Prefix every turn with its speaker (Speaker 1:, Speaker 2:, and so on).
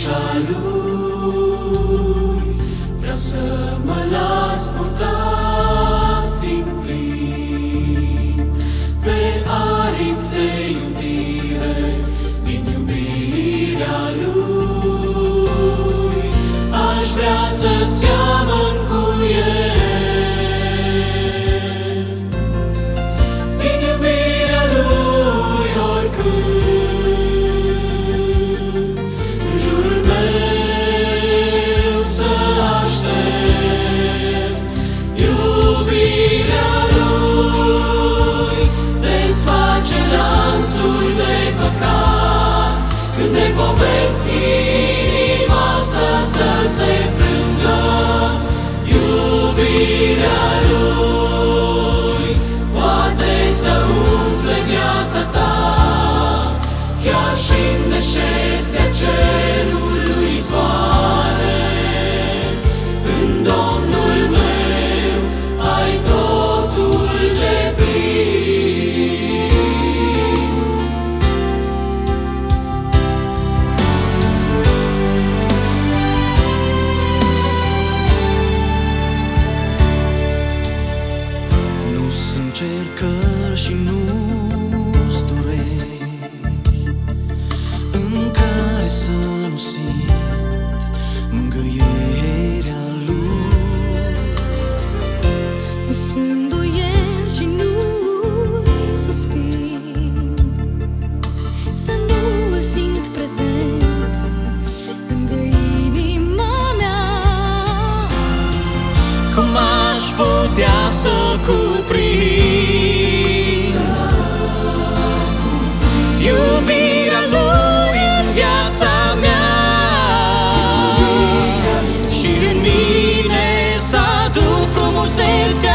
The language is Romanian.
Speaker 1: चालू să cuprind Iubirea Lui în viața mea Și în
Speaker 2: mine să adun frumusețea